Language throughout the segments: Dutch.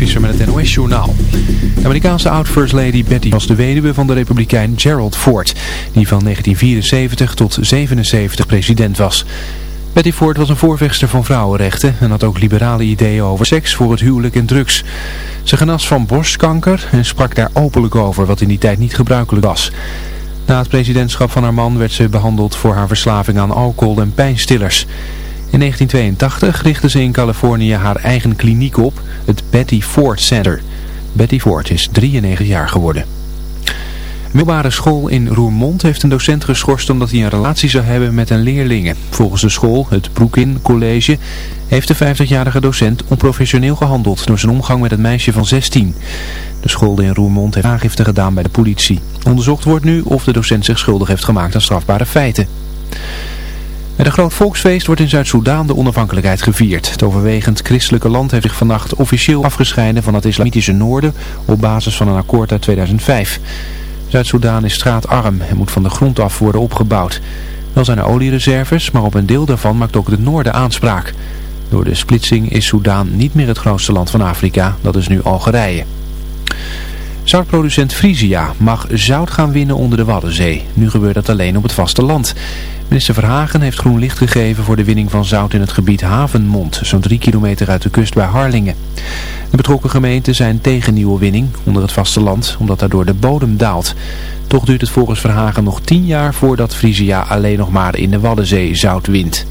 Visser met het NOS-journaal. De Amerikaanse oud-first lady Betty was de weduwe van de republikein Gerald Ford, die van 1974 tot 77 president was. Betty Ford was een voorvechter van vrouwenrechten en had ook liberale ideeën over seks voor het huwelijk en drugs. Ze genas van borstkanker en sprak daar openlijk over, wat in die tijd niet gebruikelijk was. Na het presidentschap van haar man werd ze behandeld voor haar verslaving aan alcohol en pijnstillers. In 1982 richtte ze in Californië haar eigen kliniek op, het Betty Ford Center. Betty Ford is 93 jaar geworden. Een middelbare school in Roermond heeft een docent geschorst omdat hij een relatie zou hebben met een leerlinge. Volgens de school, het Broekin College, heeft de 50-jarige docent onprofessioneel gehandeld door zijn omgang met het meisje van 16. De school in Roermond heeft aangifte gedaan bij de politie. Onderzocht wordt nu of de docent zich schuldig heeft gemaakt aan strafbare feiten. Met een groot volksfeest wordt in Zuid-Soedan de onafhankelijkheid gevierd. Het overwegend christelijke land heeft zich vannacht officieel afgescheiden van het islamitische noorden op basis van een akkoord uit 2005. Zuid-Soedan is straatarm en moet van de grond af worden opgebouwd. Wel zijn er oliereserves, maar op een deel daarvan maakt ook het noorden aanspraak. Door de splitsing is Soedan niet meer het grootste land van Afrika, dat is nu Algerije. Zoutproducent Frisia mag zout gaan winnen onder de Waddenzee. Nu gebeurt dat alleen op het vasteland. Minister Verhagen heeft groen licht gegeven voor de winning van zout in het gebied Havenmond, zo'n drie kilometer uit de kust bij Harlingen. De betrokken gemeenten zijn tegen nieuwe winning onder het vasteland, omdat daardoor de bodem daalt. Toch duurt het volgens Verhagen nog tien jaar voordat Frisia alleen nog maar in de Waddenzee zout wint.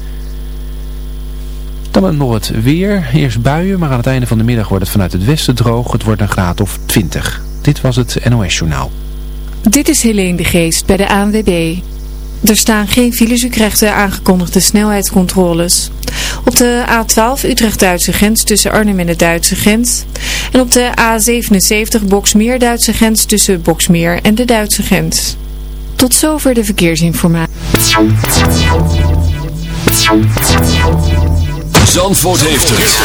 Dan nog het weer. Eerst buien, maar aan het einde van de middag wordt het vanuit het westen droog. Het wordt een graad of 20. Dit was het NOS Journaal. Dit is Helene de Geest bij de ANWB. Er staan geen files, u krijgt de aangekondigde snelheidscontroles. Op de A12 Utrecht-Duitse grens tussen Arnhem en de Duitse grens. En op de A77 Boksmeer-Duitse grens tussen Boksmeer en de Duitse grens. Tot zover de verkeersinformatie. Zandvoort heeft het.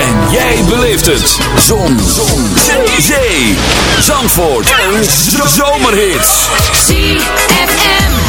En jij beleeft het. Zon. Zon. Zee. Zandvoort. Een zomerhit. ZFM.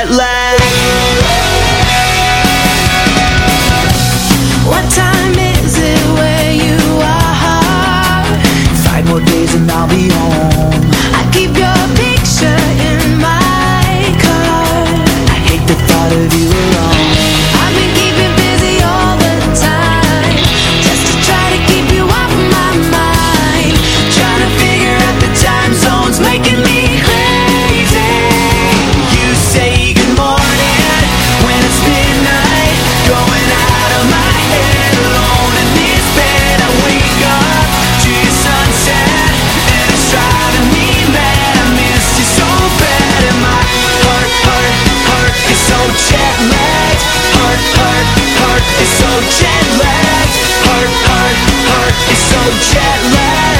jet lag. What time is it where you are? Five more days and I'll be so jet lagged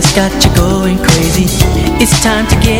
has got you going crazy. It's time to get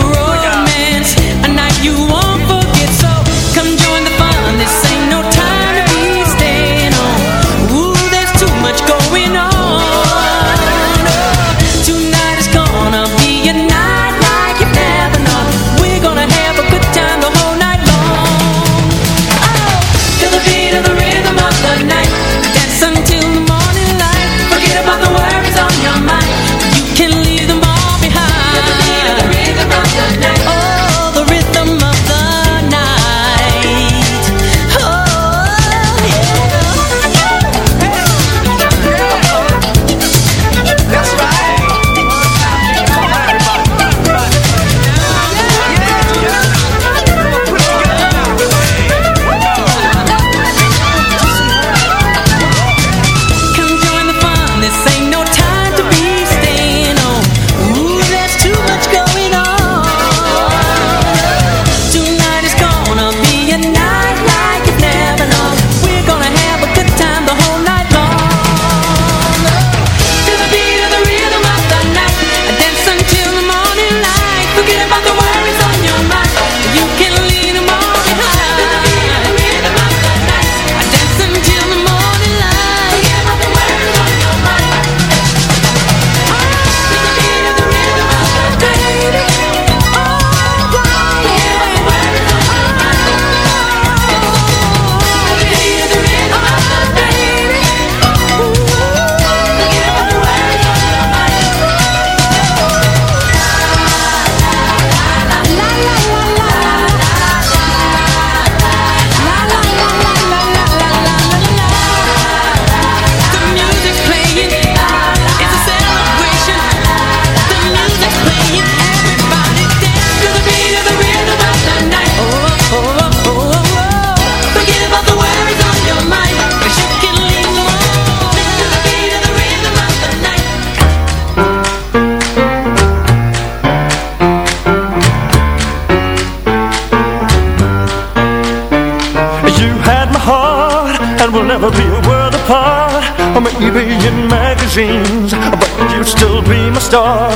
magazines But you'd still be my star.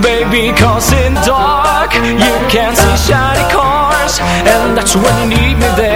Baby, cause in dark You can see shiny cars And that's when you need me there.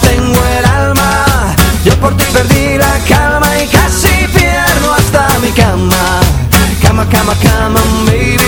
tengo el alma. Yo por ti perdí la calma y casi pierdo hasta mi cama. Cama, cama, cama, baby.